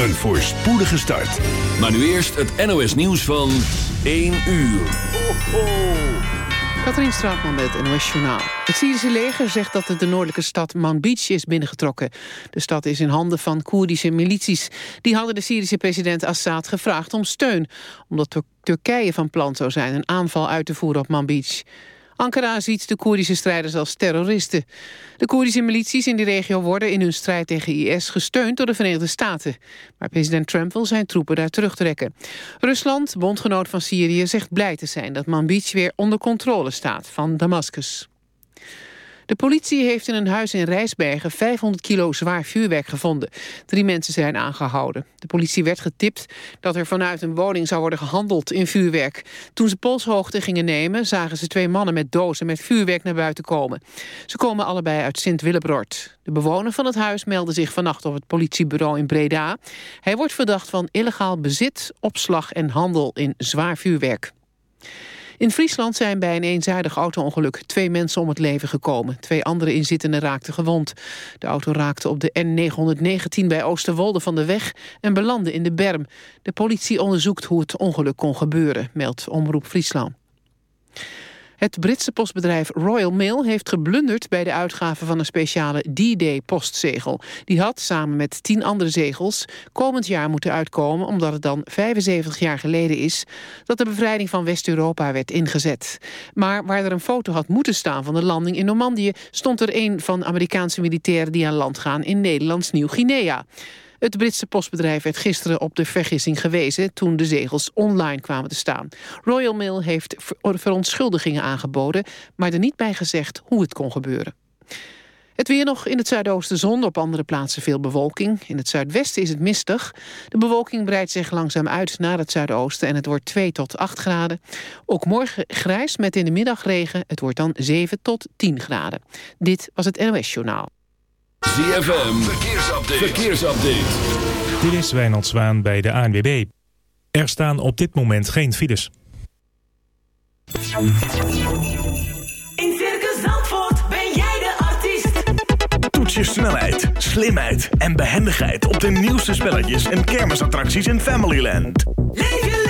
Een voorspoedige start. Maar nu eerst het NOS nieuws van 1 uur. Ho, ho. Katrien Straatman met het NOS Journaal. Het Syrische leger zegt dat het de noordelijke stad Manbij is binnengetrokken. De stad is in handen van Koerdische milities. Die hadden de Syrische president Assad gevraagd om steun... omdat Turkije van plan zou zijn een aanval uit te voeren op Manbij. Ankara ziet de Koerdische strijders als terroristen. De Koerdische milities in die regio worden in hun strijd tegen IS gesteund door de Verenigde Staten. Maar president Trump wil zijn troepen daar terugtrekken. Rusland, bondgenoot van Syrië, zegt blij te zijn dat Manbij weer onder controle staat van Damascus. De politie heeft in een huis in Rijsbergen 500 kilo zwaar vuurwerk gevonden. Drie mensen zijn aangehouden. De politie werd getipt dat er vanuit een woning zou worden gehandeld in vuurwerk. Toen ze polshoogte gingen nemen zagen ze twee mannen met dozen met vuurwerk naar buiten komen. Ze komen allebei uit Sint-Willebrord. De bewoner van het huis meldde zich vannacht op het politiebureau in Breda. Hij wordt verdacht van illegaal bezit, opslag en handel in zwaar vuurwerk. In Friesland zijn bij een eenzijdig auto-ongeluk twee mensen om het leven gekomen. Twee andere inzittenden raakten gewond. De auto raakte op de N919 bij Oosterwolde van de weg en belandde in de berm. De politie onderzoekt hoe het ongeluk kon gebeuren, meldt Omroep Friesland. Het Britse postbedrijf Royal Mail heeft geblunderd bij de uitgave van een speciale D-Day postzegel. Die had, samen met tien andere zegels, komend jaar moeten uitkomen... omdat het dan 75 jaar geleden is dat de bevrijding van West-Europa werd ingezet. Maar waar er een foto had moeten staan van de landing in Normandië... stond er een van Amerikaanse militairen die aan land gaan in Nederlands Nieuw-Guinea. Het Britse postbedrijf werd gisteren op de vergissing gewezen... toen de zegels online kwamen te staan. Royal Mail heeft verontschuldigingen aangeboden... maar er niet bij gezegd hoe het kon gebeuren. Het weer nog in het zuidoosten zon, op andere plaatsen veel bewolking. In het zuidwesten is het mistig. De bewolking breidt zich langzaam uit naar het zuidoosten... en het wordt 2 tot 8 graden. Ook morgen grijs met in de middag regen. Het wordt dan 7 tot 10 graden. Dit was het NOS Journaal. ZFM, verkeersupdate. verkeersupdate. Dit is Wijnald Zwaan bij de ANWB. Er staan op dit moment geen files. In Circus Zandvoort ben jij de artiest. Toets je snelheid, slimheid en behendigheid op de nieuwste spelletjes en kermisattracties in Familyland. Leef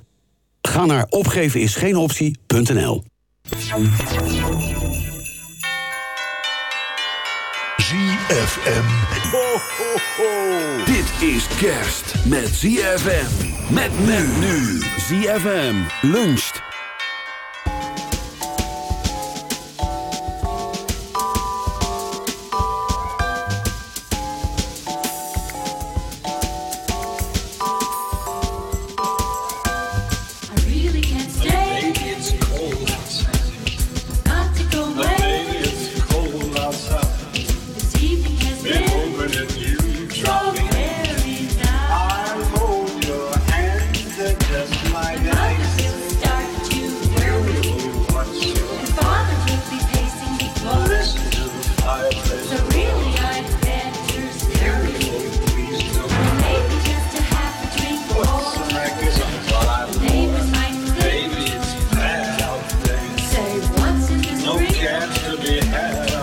Ga naar opgevenisgeenoptie.nl ZFM. Ho, ho, ho. Dit is kerst met ZFM. Met men nu. ZFM luncht. to be had.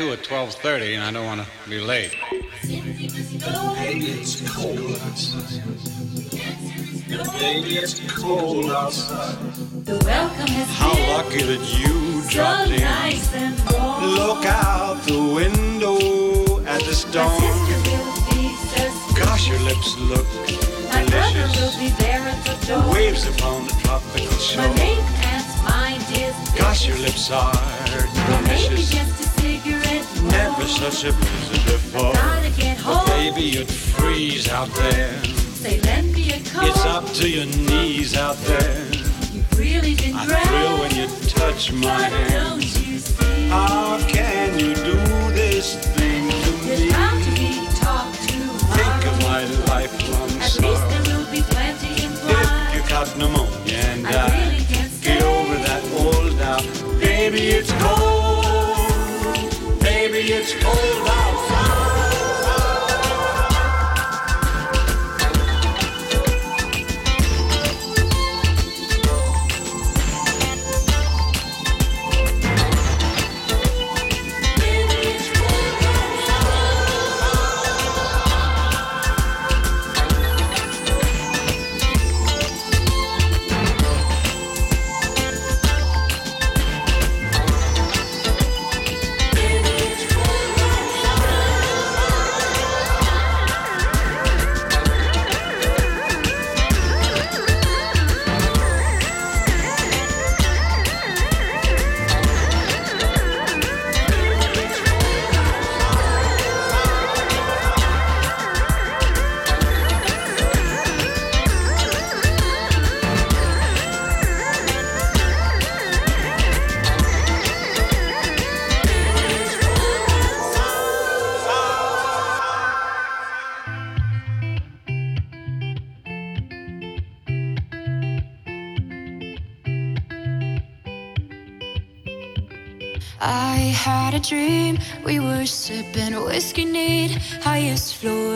A at 12:30, and I don't want to be late. Baby, it's cold outside. Baby, it's cold outside. The welcome has How been lucky that you so dropped in. nice and warm. Look out the window at the storm. sister will be so Gosh, your lips look My brother will delicious. be there at the door. Waves upon the tropical shore. My shore. main aunt's mind is Gosh, your lips are Well, maybe delicious. Such a. Gotta get But baby, you'd freeze out there. Say, lend me a coat. It's up to your knees out there. You've really been I grand. thrill when you touch my But hand. don't you see? How can you do this thing to There's me? bound to be talk Think of my lifelong At least there will be plenty in If you caught pneumonia and I died, really can't get over that old doubt. Baby, it's cold. It's cold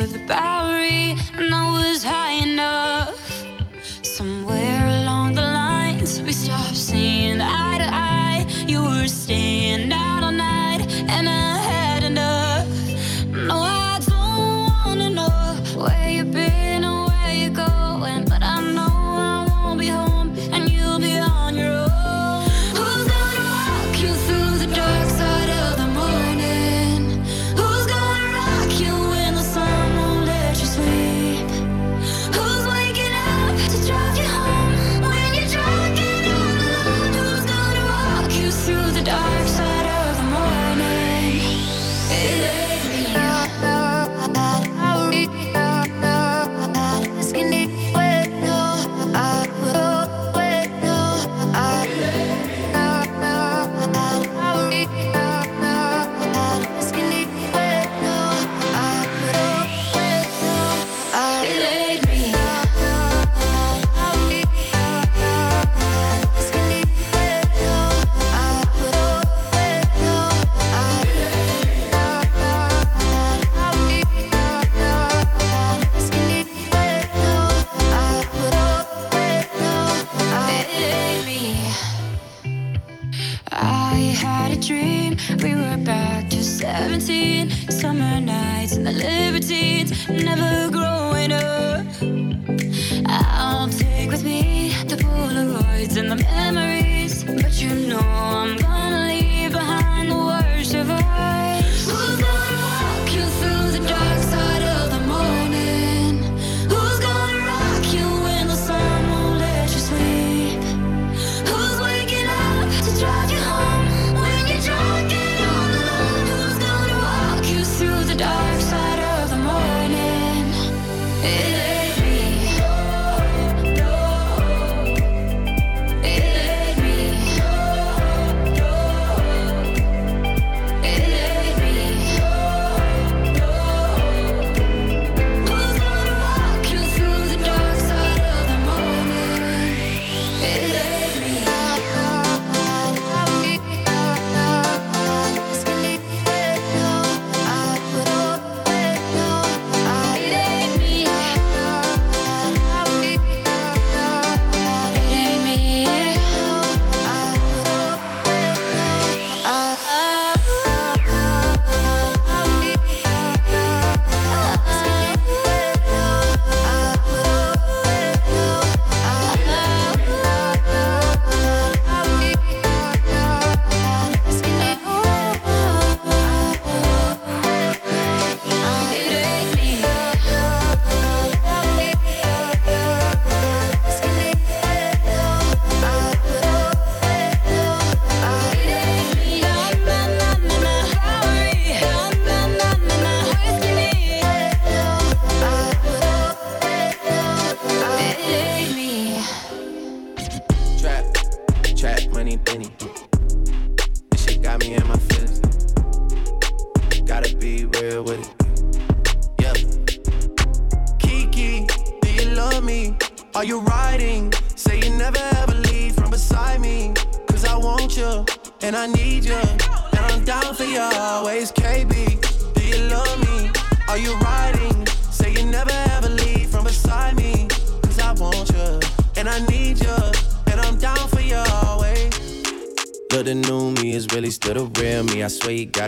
with the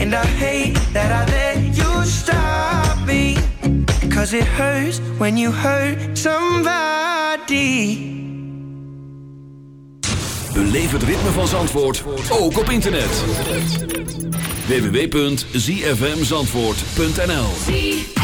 And I hate that I let you stop me. Cause it hurts when you hurt somebody. Beleef het ritme van Zandvoort, ook op internet. www.zfmzandvoort.nl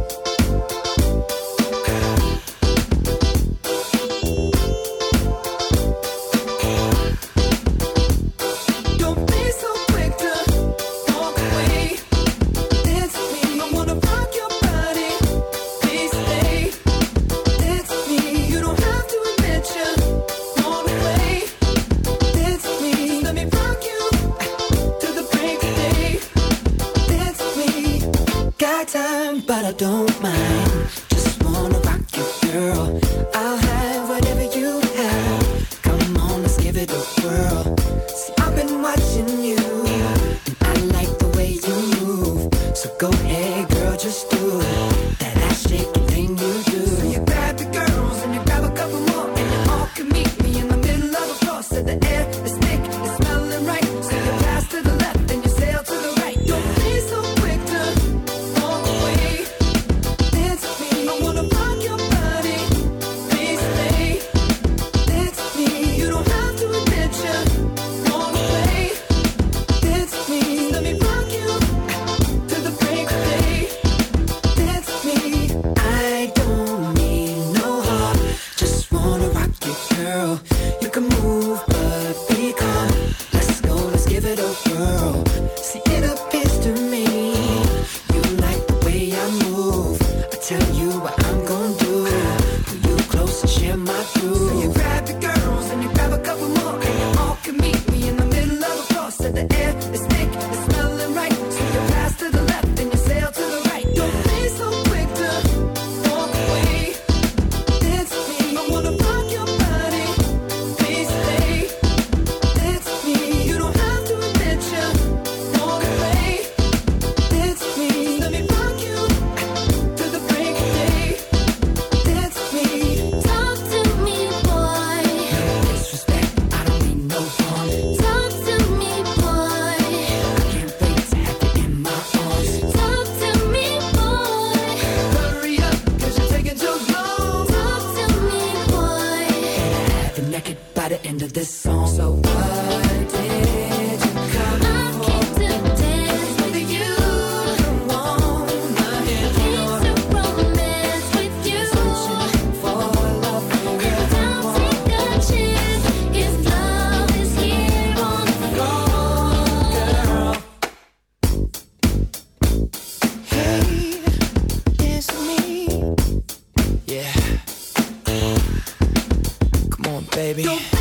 baby. Don't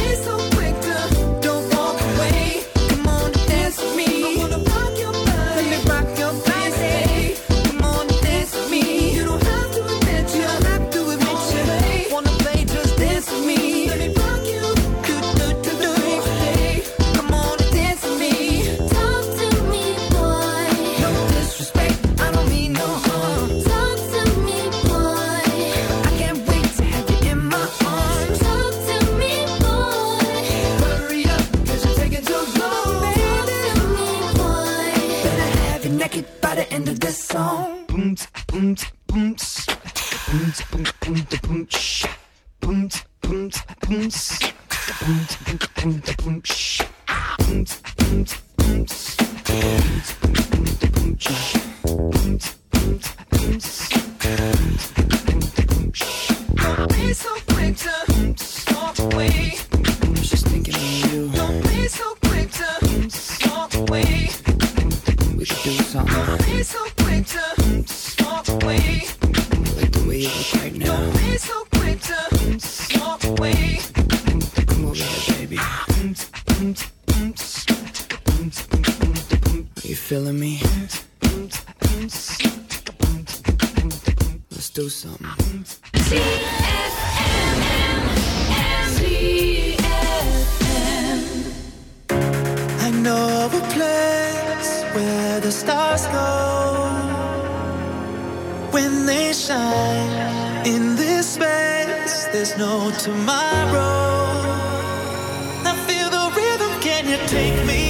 take me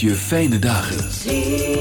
je fijne dagen.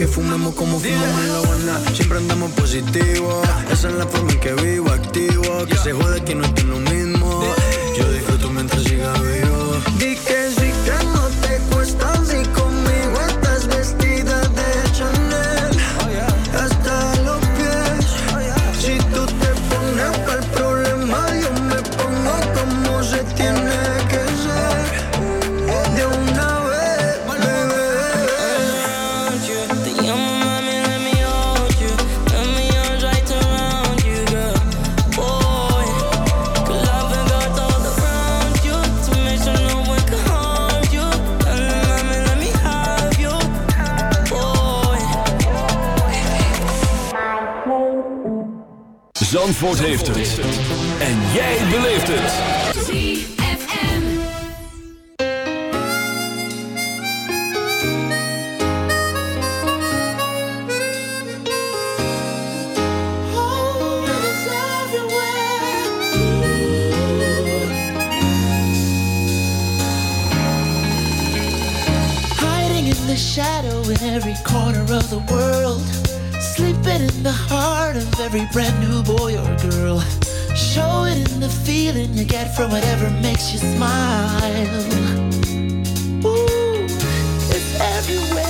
que fumemos como fumamos en la buena. Siempre andamos positivos. Esa es la forma en que vivo, activo. Que se jode que no estoy lo mismo. Yo disfruto mientras siga Zandvoort heeft het. En jij beleeft het. Hiding in the shadow in every corner of the world. Sleeping in the heart of every brand boy or girl. Show it in the feeling you get from whatever makes you smile. Ooh, it's everywhere.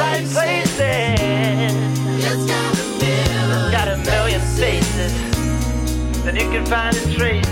like places. It's got a million, got a million faces Then you can find a trace.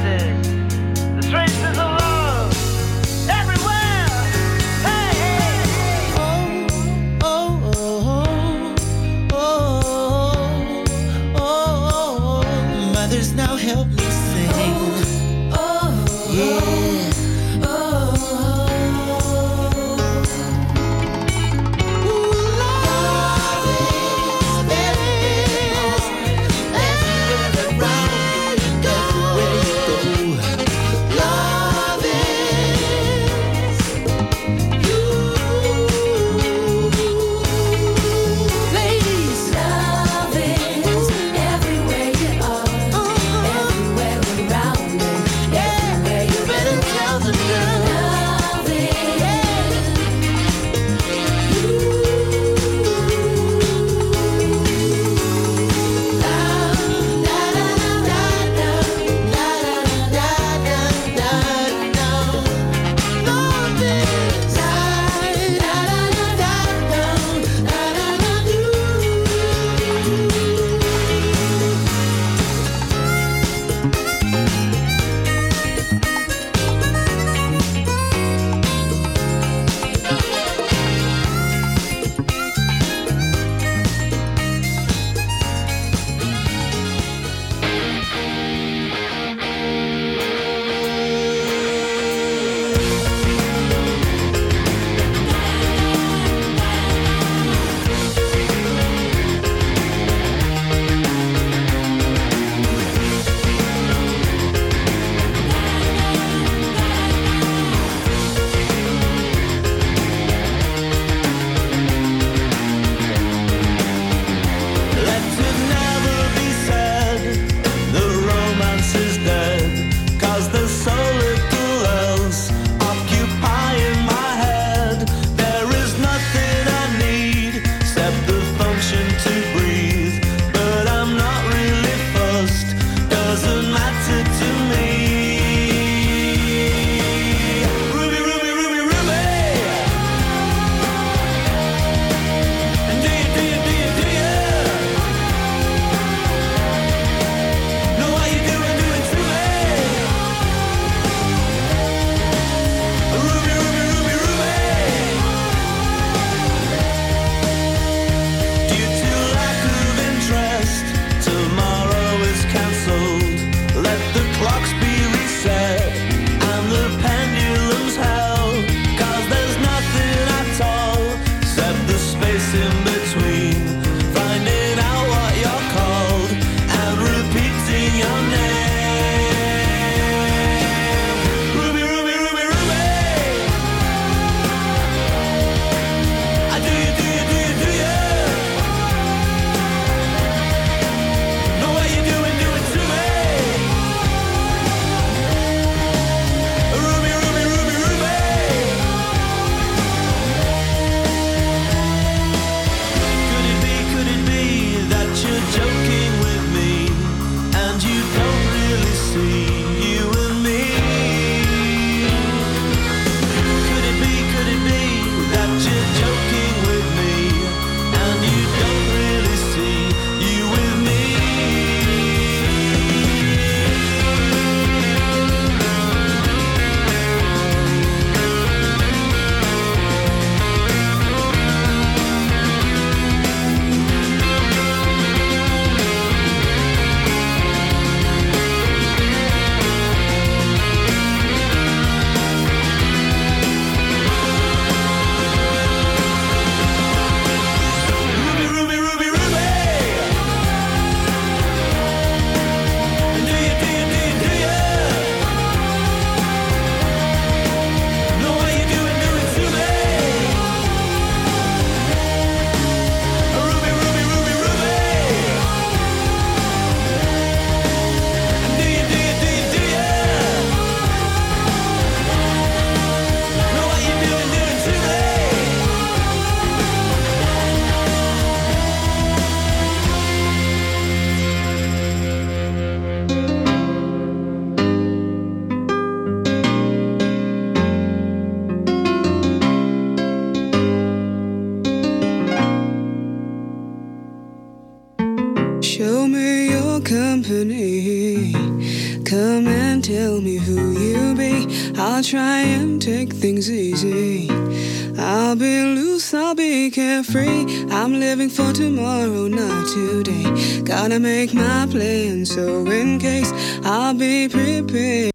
Carefree. I'm living for tomorrow, not today. Gotta make my plan, so in case I'll be prepared.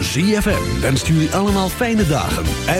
ZFM wenst jullie allemaal fijne dagen.